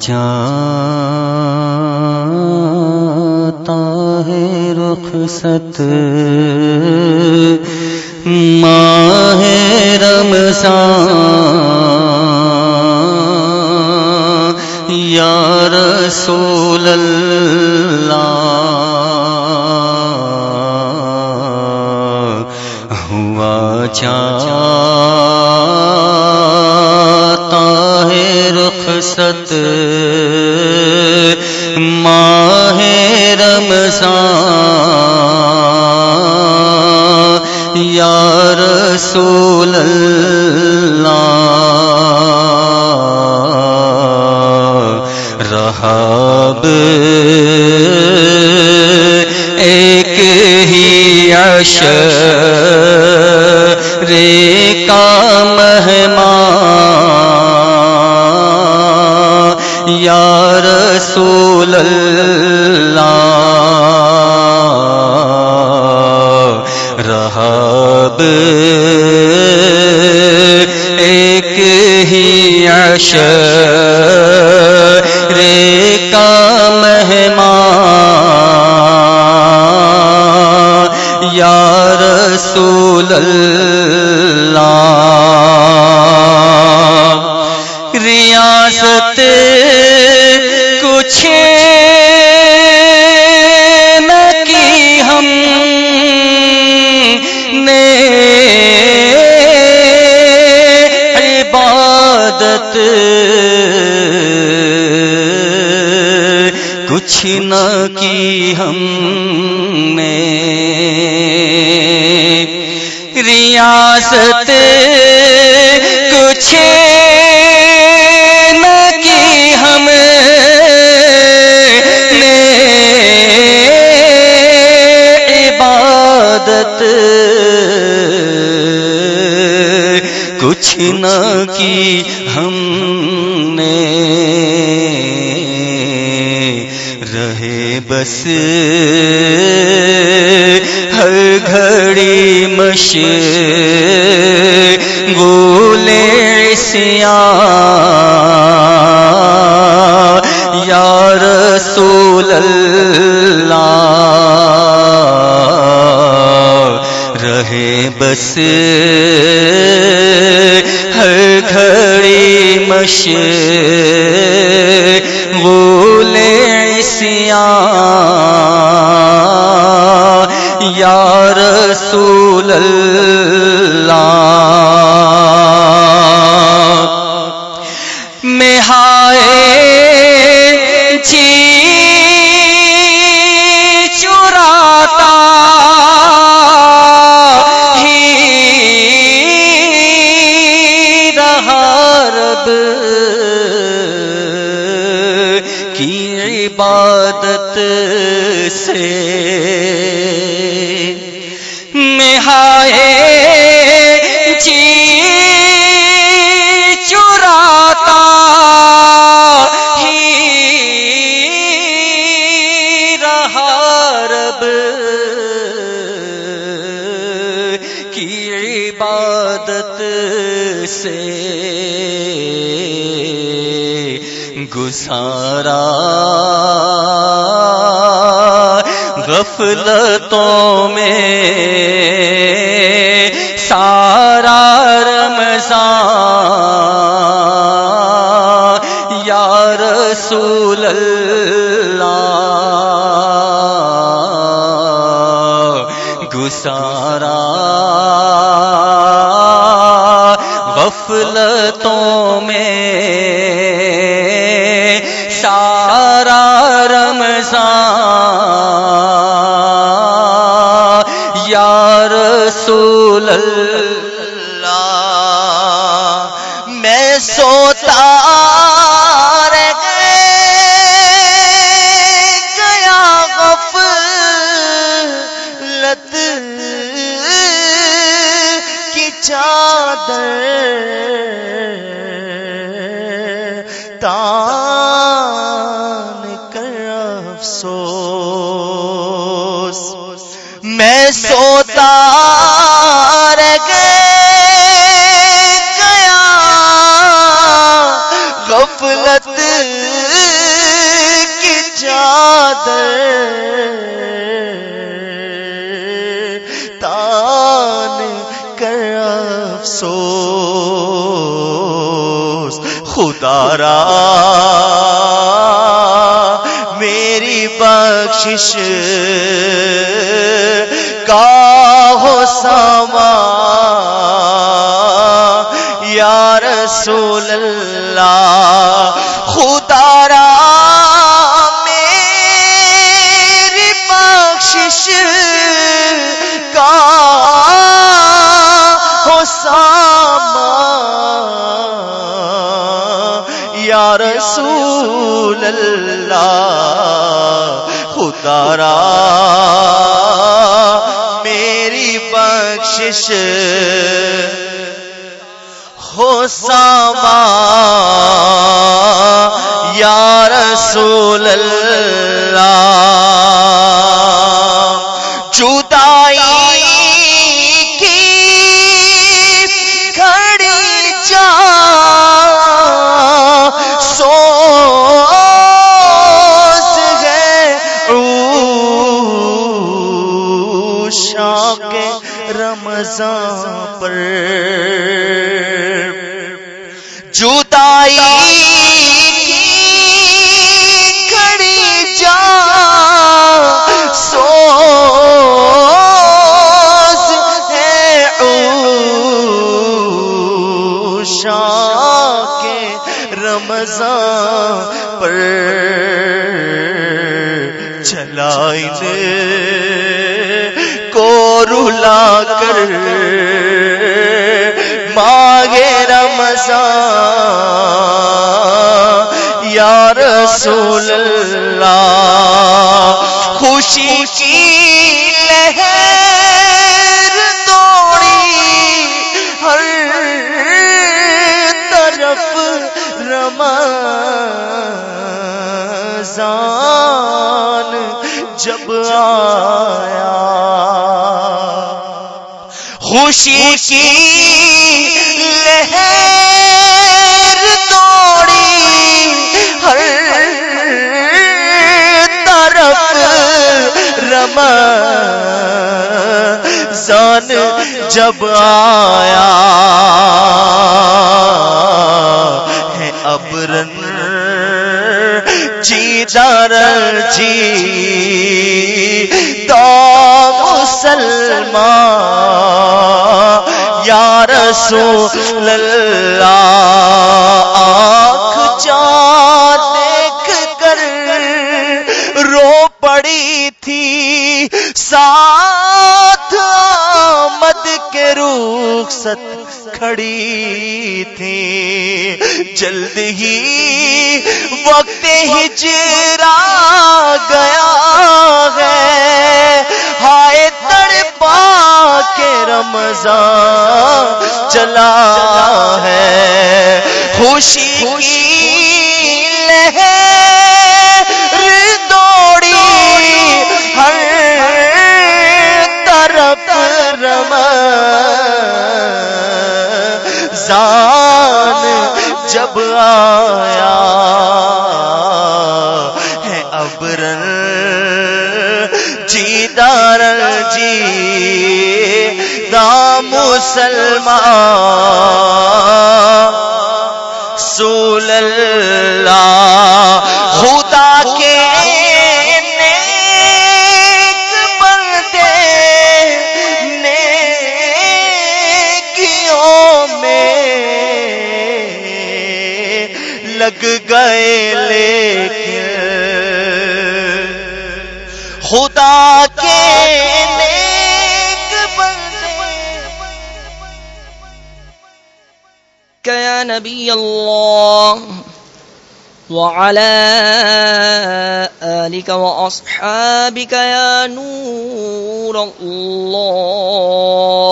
جاتا ہے رخصت ماہ رمضان۔ یا رسول اللہ یا رسول اللہ رہاب ایک ہی عشر کا مہمان یا رسول اللہ حشر کا مہمان یا رسول اللہ۔ ریاست کچھ عبادت کچھ نہ کی ہم نے۔ ریاست کچھ نہ کی ہم نے۔ عبادت کچھ نہ کی ہم نے رہے بس ہر گھڑی مش گولے سیا یا رسول اللہ رہے بس گھڑی مش گولے سیا یا رسول اللہ میں ہائے جی کی عبادت سے مہائے جی چراتا ہی رہا رب کی عبادت سے گزارا غفلتوں میں سارا رمضان یا رسول اللہ گسارا غفلتوں میں افسوس۔ میں سوتا رہ گیا۔ غفلت کی چادر تان کر افسوس۔ خدا را بخشش کا ہو ساما یا رسول اللہ خدا را میری بخشش کا ہو ساما یا رسول اللہ خدا میری بخشش ہو ساما یا رسول اللہ۔ عوشا کے رمضان پر۔ جدائی رلا کر۔ ماگے رمضان۔ یا رسول اللہ، خوشی کی لہر دوڑی۔ ہر طرف رمضان جب آیا۔ خوشی کی لہر دوڑی ہر طرف رمضان جب آیا ہے ابرن جی دار جی تو مسلمان رسول اللہ، آنکھ چار دیکھ کر رو پڑی تھی۔ ساتھ آمد کے رخصت کھڑی تھی۔ جلد ہی وقت ہجرا گیا ہے۔ ہائے کے رمضان چلا ہے۔ خوشی کی لہر دوڑی ہر طرف رمضان۔ جب آیا ہے ابرن جی دار جی مسلمان سول اللہ خدا کے نیک بندے نیکیوں میں لگ گئے نبي الله وعلى آلك وأصحابك يا نور الله